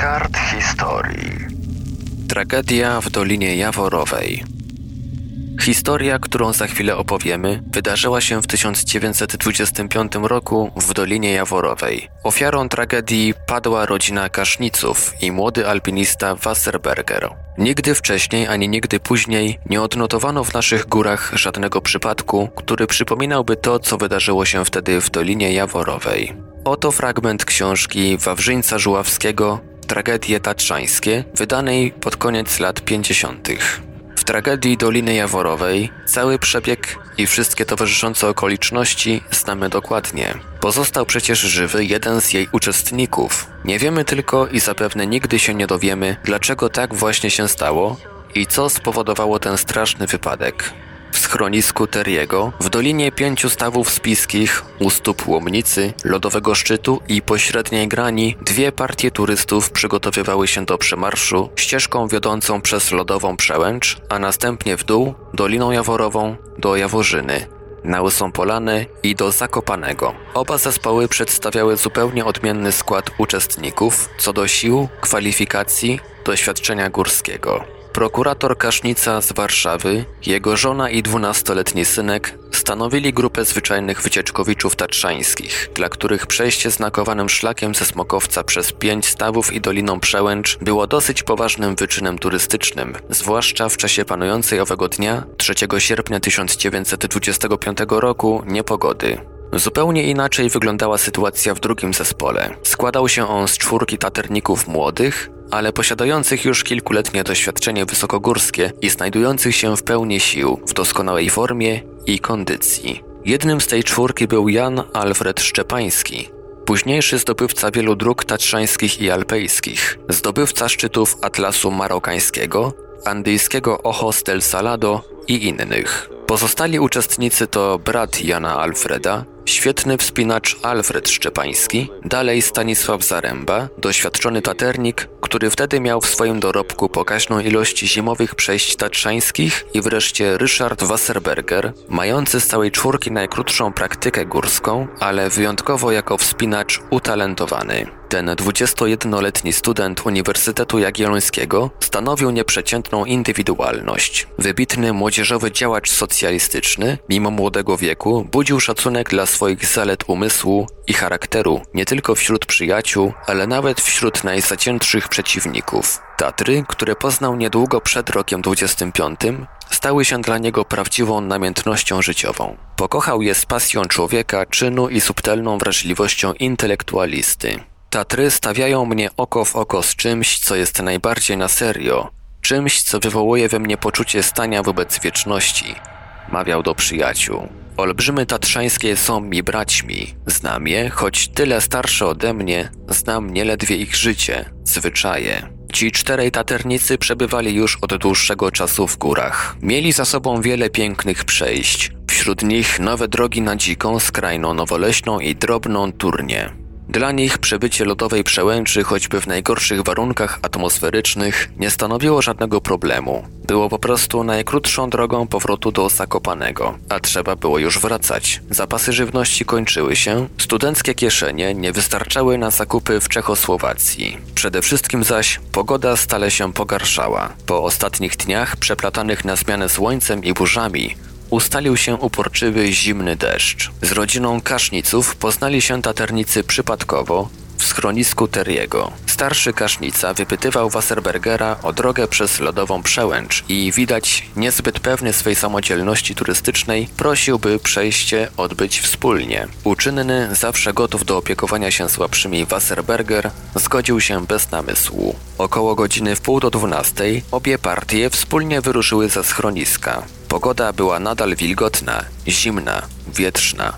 kart historii. Tragedia w Dolinie Jaworowej. Historia, którą za chwilę opowiemy, wydarzyła się w 1925 roku w Dolinie Jaworowej. Ofiarą tragedii padła rodzina Kaszniców i młody alpinista Wasserberger. Nigdy wcześniej ani nigdy później nie odnotowano w naszych górach żadnego przypadku, który przypominałby to, co wydarzyło się wtedy w Dolinie Jaworowej. Oto fragment książki Wawrzyńca Żuławskiego Tragedie Tatrzańskie, wydanej pod koniec lat 50. W tragedii Doliny Jaworowej cały przebieg i wszystkie towarzyszące okoliczności znamy dokładnie. Pozostał przecież żywy jeden z jej uczestników. Nie wiemy tylko i zapewne nigdy się nie dowiemy, dlaczego tak właśnie się stało i co spowodowało ten straszny wypadek schronisku Teriego, w Dolinie Pięciu Stawów Spiskich, u stóp Łomnicy, Lodowego Szczytu i pośredniej grani, dwie partie turystów przygotowywały się do przemarszu ścieżką wiodącą przez Lodową Przełęcz, a następnie w dół, Doliną Jaworową, do Jaworzyny, na Łysą Polanę i do Zakopanego. Oba zespoły przedstawiały zupełnie odmienny skład uczestników co do sił, kwalifikacji, doświadczenia górskiego. Prokurator Kasznica z Warszawy, jego żona i dwunastoletni synek stanowili grupę zwyczajnych wycieczkowiczów tatrzańskich, dla których przejście znakowanym szlakiem ze Smokowca przez pięć stawów i Doliną Przełęcz było dosyć poważnym wyczynem turystycznym, zwłaszcza w czasie panującej owego dnia, 3 sierpnia 1925 roku, niepogody. Zupełnie inaczej wyglądała sytuacja w drugim zespole. Składał się on z czwórki taterników młodych, ale posiadających już kilkuletnie doświadczenie wysokogórskie i znajdujących się w pełni sił, w doskonałej formie i kondycji. Jednym z tej czwórki był Jan Alfred Szczepański, późniejszy zdobywca wielu dróg tatrzańskich i alpejskich, zdobywca szczytów Atlasu Marokańskiego, andyjskiego Ojos del Salado i innych. Pozostali uczestnicy to brat Jana Alfreda, świetny wspinacz Alfred Szczepański, dalej Stanisław Zaręba, doświadczony taternik, który wtedy miał w swoim dorobku pokaźną ilość zimowych przejść tatrzańskich i wreszcie Ryszard Wasserberger, mający z całej czwórki najkrótszą praktykę górską, ale wyjątkowo jako wspinacz utalentowany. Ten 21-letni student Uniwersytetu Jagiellońskiego stanowił nieprzeciętną indywidualność. Wybitny młodzieżowy działacz socjalistyczny, mimo młodego wieku, budził szacunek dla swoich zalet umysłu i charakteru nie tylko wśród przyjaciół, ale nawet wśród najzaciętszych przeciwników. Tatry, które poznał niedługo przed rokiem 25, stały się dla niego prawdziwą namiętnością życiową. Pokochał je z pasją człowieka, czynu i subtelną wrażliwością intelektualisty. Tatry stawiają mnie oko w oko z czymś, co jest najbardziej na serio, czymś, co wywołuje we mnie poczucie stania wobec wieczności, mawiał do przyjaciół. Olbrzymy tatrzańskie są mi braćmi. Znam je, choć tyle starsze ode mnie, znam nieledwie ich życie, zwyczaje. Ci czterej taternicy przebywali już od dłuższego czasu w górach. Mieli za sobą wiele pięknych przejść. Wśród nich nowe drogi na dziką, skrajną nowoleśną i drobną turnię. Dla nich przebycie lodowej przełęczy, choćby w najgorszych warunkach atmosferycznych, nie stanowiło żadnego problemu. Było po prostu najkrótszą drogą powrotu do Zakopanego, a trzeba było już wracać. Zapasy żywności kończyły się, studenckie kieszenie nie wystarczały na zakupy w Czechosłowacji. Przede wszystkim zaś pogoda stale się pogarszała. Po ostatnich dniach przeplatanych na zmianę słońcem i burzami, ustalił się uporczywy, zimny deszcz. Z rodziną kaszniców poznali się taternicy przypadkowo w schronisku Teriego. Starszy kasznica wypytywał Wasserbergera o drogę przez lodową przełęcz i widać niezbyt pewny swej samodzielności turystycznej prosił, by przejście odbyć wspólnie. Uczynny, zawsze gotów do opiekowania się słabszymi Wasserberger zgodził się bez namysłu. Około godziny w pół do dwunastej obie partie wspólnie wyruszyły ze schroniska. Pogoda była nadal wilgotna, zimna, wietrzna.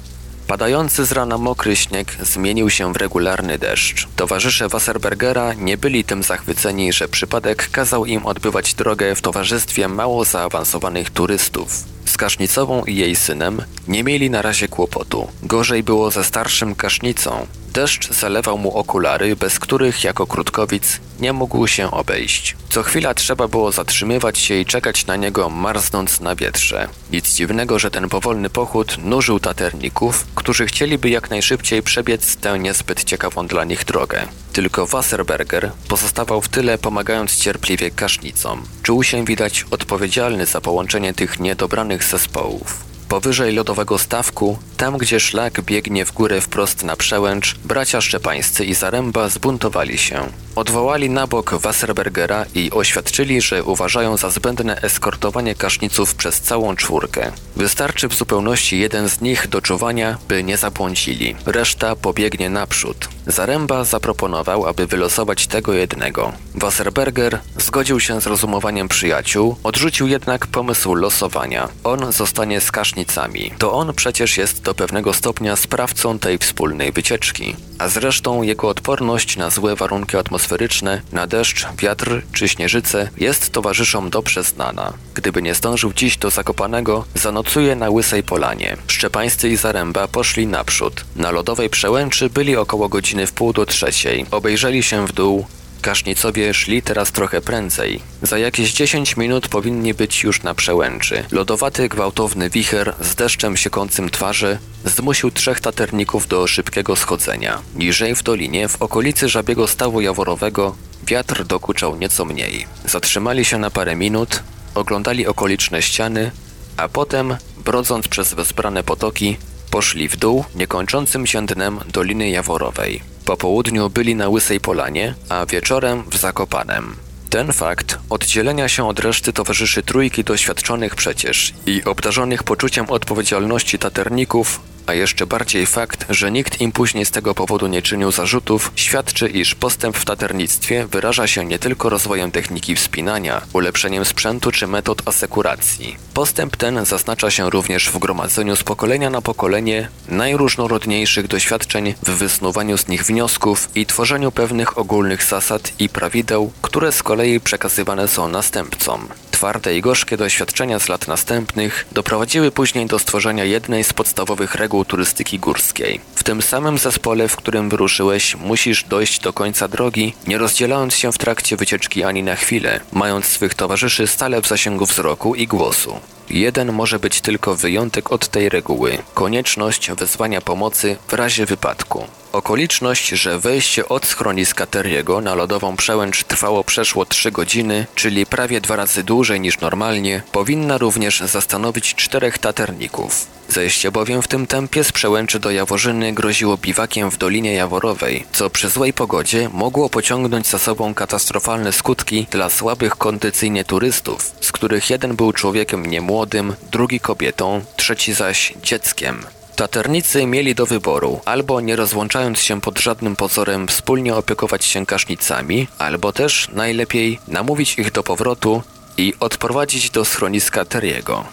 Padający z rana mokry śnieg zmienił się w regularny deszcz. Towarzysze Wasserbergera nie byli tym zachwyceni, że przypadek kazał im odbywać drogę w towarzystwie mało zaawansowanych turystów. Z Kasznicową i jej synem nie mieli na razie kłopotu. Gorzej było ze starszym Kasznicą. Deszcz zalewał mu okulary, bez których jako krótkowic nie mógł się obejść. Co chwila trzeba było zatrzymywać się i czekać na niego, marznąc na wietrze. Nic dziwnego, że ten powolny pochód nużył taterników, którzy chcieliby jak najszybciej przebiec tę niezbyt ciekawą dla nich drogę. Tylko Wasserberger pozostawał w tyle, pomagając cierpliwie kasznicom. Czuł się widać odpowiedzialny za połączenie tych niedobranych zespołów. Powyżej lodowego stawku, tam gdzie szlak biegnie w górę wprost na przełęcz, bracia Szczepańscy i Zaręba zbuntowali się. Odwołali na bok Wasserbergera i oświadczyli, że uważają za zbędne eskortowanie kaszniców przez całą czwórkę. Wystarczy w zupełności jeden z nich do czuwania, by nie zabłądzili. Reszta pobiegnie naprzód. Zaręba zaproponował, aby wylosować tego jednego. Wasserberger zgodził się z rozumowaniem przyjaciół, odrzucił jednak pomysł losowania. On zostanie z kasznicami. To on przecież jest do pewnego stopnia sprawcą tej wspólnej wycieczki. A zresztą jego odporność na złe warunki atmosferyczne, na deszcz, wiatr czy śnieżycę jest towarzyszom dobrze znana. Gdyby nie zdążył dziś do Zakopanego, zanocuje na Łysej Polanie. Szczepańscy i Zaręba poszli naprzód. Na lodowej przełęczy byli około godziny w pół do trzeciej. Obejrzeli się w dół, Kasznicowie szli teraz trochę prędzej. Za jakieś 10 minut powinni być już na przełęczy. Lodowaty, gwałtowny wicher z deszczem siekącym twarzy zmusił trzech taterników do szybkiego schodzenia. Niżej w dolinie, w okolicy żabiego stawu jaworowego, wiatr dokuczał nieco mniej. Zatrzymali się na parę minut, oglądali okoliczne ściany, a potem, brodząc przez wezbrane potoki, poszli w dół niekończącym się dnem Doliny Jaworowej. Po południu byli na Łysej Polanie, a wieczorem w Zakopanem. Ten fakt oddzielenia się od reszty towarzyszy trójki doświadczonych przecież i obdarzonych poczuciem odpowiedzialności taterników a jeszcze bardziej fakt, że nikt im później z tego powodu nie czynił zarzutów, świadczy, iż postęp w taternictwie wyraża się nie tylko rozwojem techniki wspinania, ulepszeniem sprzętu czy metod asekuracji. Postęp ten zaznacza się również w gromadzeniu z pokolenia na pokolenie najróżnorodniejszych doświadczeń, w wysnuwaniu z nich wniosków i tworzeniu pewnych ogólnych zasad i prawideł, które z kolei przekazywane są następcom. Twarde i gorzkie doświadczenia z lat następnych doprowadziły później do stworzenia jednej z podstawowych reguł turystyki górskiej. W tym samym zespole, w którym wyruszyłeś, musisz dojść do końca drogi, nie rozdzielając się w trakcie wycieczki ani na chwilę, mając swych towarzyszy stale w zasięgu wzroku i głosu. Jeden może być tylko wyjątek od tej reguły konieczność wezwania pomocy w razie wypadku. Okoliczność, że wejście od schroniska Terriego na lodową przełęcz trwało przeszło 3 godziny, czyli prawie dwa razy dłużej niż normalnie, powinna również zastanowić czterech taterników. Zejście bowiem w tym tempie z przełęczy do Jaworzyny groziło biwakiem w Dolinie Jaworowej, co przy złej pogodzie mogło pociągnąć za sobą katastrofalne skutki dla słabych kondycyjnie turystów, z których jeden był człowiekiem niemłodym, drugi kobietą, trzeci zaś dzieckiem. Taternicy mieli do wyboru albo nie rozłączając się pod żadnym pozorem wspólnie opiekować się kasznicami, albo też najlepiej namówić ich do powrotu i odprowadzić do schroniska Teriego.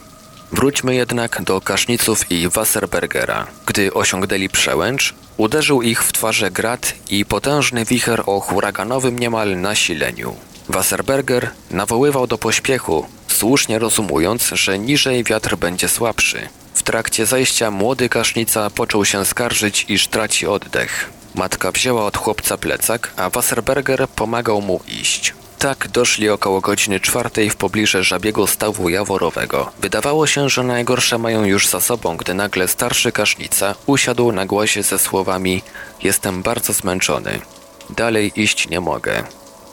Wróćmy jednak do kaszniców i Wasserbergera. Gdy osiągnęli przełęcz, uderzył ich w twarze grat i potężny wicher o huraganowym niemal nasileniu. Wasserberger nawoływał do pośpiechu, słusznie rozumując, że niżej wiatr będzie słabszy. W trakcie zajścia młody kasznica począł się skarżyć, iż traci oddech. Matka wzięła od chłopca plecak, a Wasserberger pomagał mu iść. Tak doszli około godziny czwartej w pobliże żabiego stawu jaworowego. Wydawało się, że najgorsze mają już za sobą, gdy nagle starszy kasznica usiadł na głosie ze słowami Jestem bardzo zmęczony. Dalej iść nie mogę.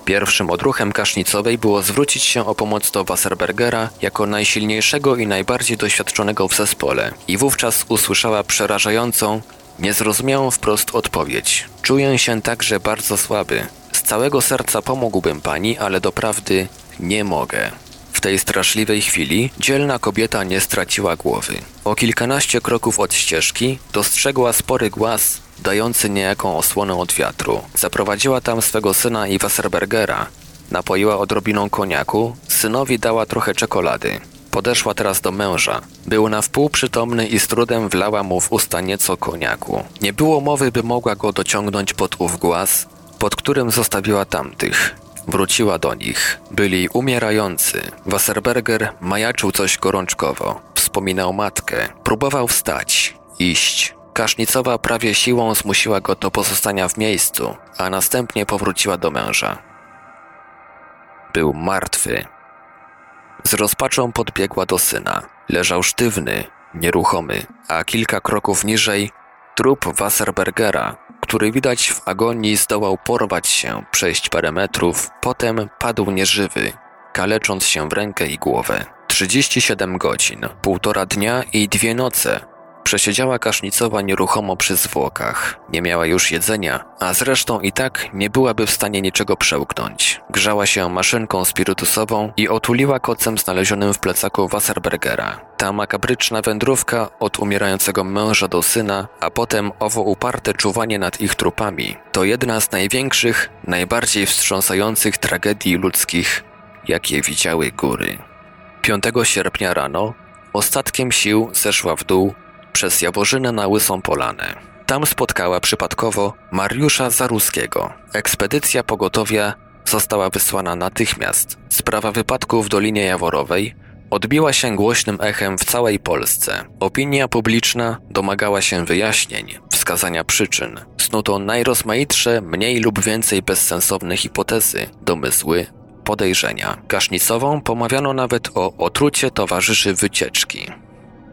Pierwszym odruchem kasznicowej było zwrócić się o pomoc do Wasserbergera jako najsilniejszego i najbardziej doświadczonego w zespole i wówczas usłyszała przerażającą, niezrozumiałą wprost odpowiedź. Czuję się także bardzo słaby. Z całego serca pomógłbym pani, ale doprawdy nie mogę. W tej straszliwej chwili dzielna kobieta nie straciła głowy. O kilkanaście kroków od ścieżki dostrzegła spory głaz dający niejaką osłonę od wiatru. Zaprowadziła tam swego syna i Wasserbergera. Napoiła odrobiną koniaku, synowi dała trochę czekolady. Podeszła teraz do męża. Był na wpół przytomny i z trudem wlała mu w usta nieco koniaku. Nie było mowy, by mogła go dociągnąć pod ów głaz, pod którym zostawiła tamtych. Wróciła do nich. Byli umierający. Wasserberger majaczył coś gorączkowo. Wspominał matkę. Próbował wstać, iść. Kasznicowa prawie siłą zmusiła go do pozostania w miejscu, a następnie powróciła do męża. Był martwy. Z rozpaczą podbiegła do syna. Leżał sztywny, nieruchomy, a kilka kroków niżej trup Wasserbergera, który widać w agonii zdołał porwać się, przejść parę metrów, potem padł nieżywy, kalecząc się w rękę i głowę. 37 godzin, półtora dnia i dwie noce Przesiedziała kasznicowa nieruchomo przy zwłokach. Nie miała już jedzenia, a zresztą i tak nie byłaby w stanie niczego przełknąć. Grzała się maszynką spirytusową i otuliła kocem znalezionym w plecaku Wasserbergera. Ta makabryczna wędrówka od umierającego męża do syna, a potem owo uparte czuwanie nad ich trupami, to jedna z największych, najbardziej wstrząsających tragedii ludzkich, jakie widziały góry. 5 sierpnia rano ostatkiem sił zeszła w dół przez Jaworzynę na Łysą Polanę. Tam spotkała przypadkowo Mariusza Zaruskiego. Ekspedycja pogotowia została wysłana natychmiast. Sprawa wypadku w Dolinie Jaworowej odbiła się głośnym echem w całej Polsce. Opinia publiczna domagała się wyjaśnień, wskazania przyczyn. Snuto najrozmaitsze, mniej lub więcej bezsensowne hipotezy, domysły, podejrzenia. Kasznicową pomawiano nawet o otrucie towarzyszy wycieczki.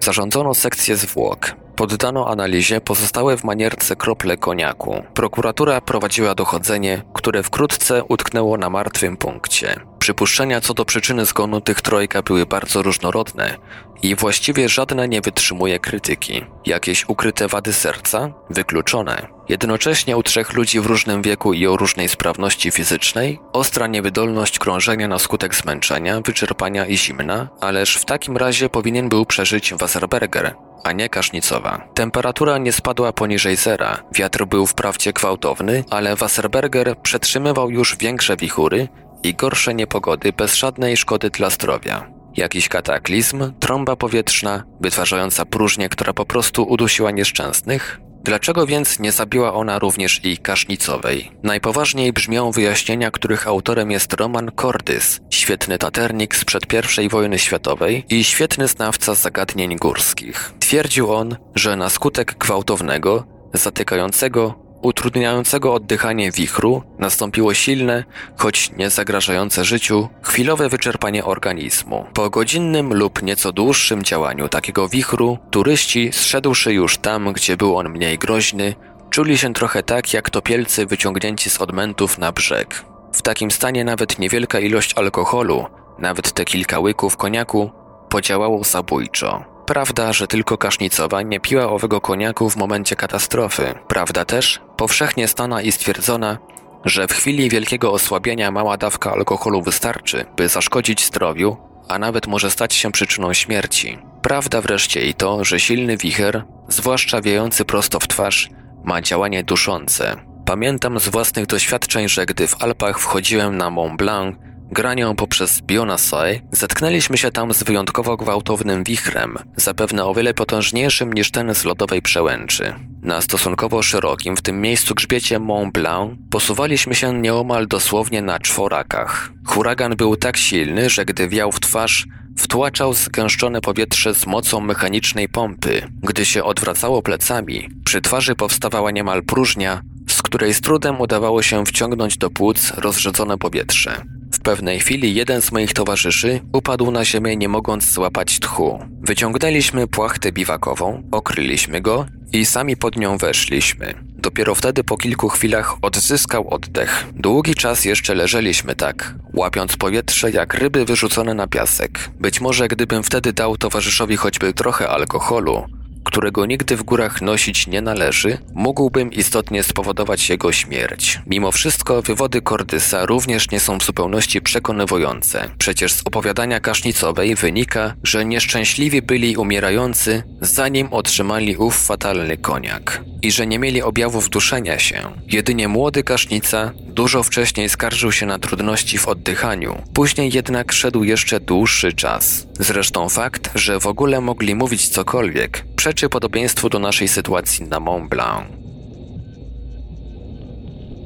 Zarządzono sekcję zwłok. Poddano analizie pozostałe w manierce krople koniaku. Prokuratura prowadziła dochodzenie, które wkrótce utknęło na martwym punkcie. Przypuszczenia co do przyczyny zgonu tych trojga były bardzo różnorodne i właściwie żadne nie wytrzymuje krytyki. Jakieś ukryte wady serca? Wykluczone. Jednocześnie u trzech ludzi w różnym wieku i o różnej sprawności fizycznej, ostra niewydolność krążenia na skutek zmęczenia, wyczerpania i zimna, ależ w takim razie powinien był przeżyć Wasserberger, a nie Kasznicowa. Temperatura nie spadła poniżej zera, wiatr był wprawdzie gwałtowny, ale Wasserberger przetrzymywał już większe wichury i gorsze niepogody bez żadnej szkody dla zdrowia. Jakiś kataklizm, trąba powietrzna, wytwarzająca próżnię, która po prostu udusiła nieszczęsnych? Dlaczego więc nie zabiła ona również i Kasznicowej? Najpoważniej brzmią wyjaśnienia, których autorem jest Roman Cordys, świetny taternik sprzed I wojny światowej i świetny znawca zagadnień górskich. Twierdził on, że na skutek gwałtownego, zatykającego utrudniającego oddychanie wichru nastąpiło silne, choć nie zagrażające życiu, chwilowe wyczerpanie organizmu. Po godzinnym lub nieco dłuższym działaniu takiego wichru, turyści, zszedłszy już tam, gdzie był on mniej groźny, czuli się trochę tak jak topielcy wyciągnięci z odmentów na brzeg. W takim stanie nawet niewielka ilość alkoholu, nawet te kilka łyków koniaku, podziałało zabójczo. Prawda, że tylko Kasznicowa nie piła owego koniaku w momencie katastrofy. Prawda też, powszechnie stana i stwierdzona, że w chwili wielkiego osłabienia mała dawka alkoholu wystarczy, by zaszkodzić zdrowiu, a nawet może stać się przyczyną śmierci. Prawda wreszcie i to, że silny wicher, zwłaszcza wiejący prosto w twarz, ma działanie duszące. Pamiętam z własnych doświadczeń, że gdy w Alpach wchodziłem na Mont Blanc, granią poprzez Bionasai, zetknęliśmy się tam z wyjątkowo gwałtownym wichrem, zapewne o wiele potężniejszym niż ten z lodowej przełęczy. Na stosunkowo szerokim w tym miejscu grzbiecie Mont Blanc posuwaliśmy się nieomal dosłownie na czworakach. Huragan był tak silny, że gdy wiał w twarz, wtłaczał zgęszczone powietrze z mocą mechanicznej pompy. Gdy się odwracało plecami, przy twarzy powstawała niemal próżnia, z której z trudem udawało się wciągnąć do płuc rozrzedzone powietrze. Pewnej chwili jeden z moich towarzyszy upadł na ziemię nie mogąc złapać tchu. Wyciągnęliśmy płachtę biwakową, okryliśmy go i sami pod nią weszliśmy. Dopiero wtedy po kilku chwilach odzyskał oddech. Długi czas jeszcze leżeliśmy tak, łapiąc powietrze jak ryby wyrzucone na piasek. Być może gdybym wtedy dał towarzyszowi choćby trochę alkoholu, którego nigdy w górach nosić nie należy, mógłbym istotnie spowodować jego śmierć. Mimo wszystko wywody Kordysa również nie są w zupełności przekonywujące. Przecież z opowiadania kasznicowej wynika, że nieszczęśliwi byli umierający, zanim otrzymali ów fatalny koniak i że nie mieli objawów duszenia się. Jedynie młody kasznica dużo wcześniej skarżył się na trudności w oddychaniu, później jednak szedł jeszcze dłuższy czas. Zresztą fakt, że w ogóle mogli mówić cokolwiek, przeczy podobieństwu do naszej sytuacji na Mont Blanc.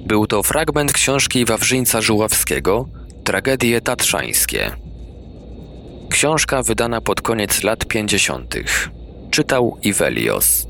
Był to fragment książki Wawrzyńca Żuławskiego Tragedie Tatrzańskie. Książka wydana pod koniec lat 50. Czytał Ivelios.